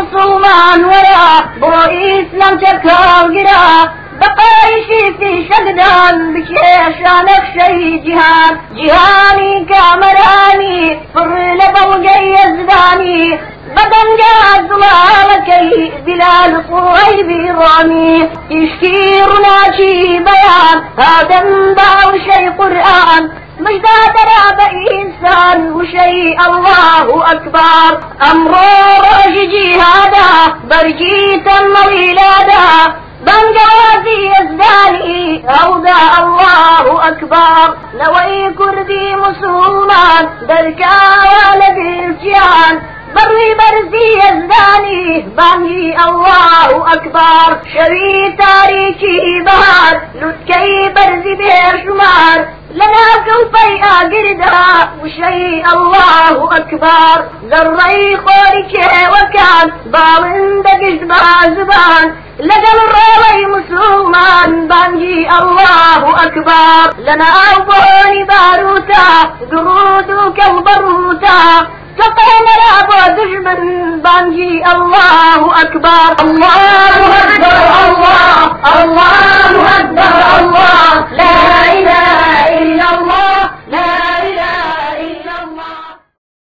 مسلمان ويا برو إسلام تكال قرا بقايشي في شقدان بكيشانك شي جهان جهاني كامراني فر لبوجي يزداني. بدن جاز ظلالكي بلال صهيب رامي يشكيرنا شي بيان هذا باو شي قرآن. مجدا دراب إنسان وشيء الله أكبر. أمر رجي جهادا برجي تم ولادا بنجوازي يزداني أودا الله أكبر. لوي كردي مسلمان دركا ولد الجيان بري برزي يزداني باني الله أكبر. شوي تاريخي بهار لتكي برزي بير شمار لنا كوفي أقردا وشي الله أكبر. ذري خورك وكان باون دقشت بازبان لقى الروي مسلمان بانجي الله أكبر. لنا أوبوني باروتا قرودك البروتا تقينا رابو دجمن بانجي الله أكبر. الله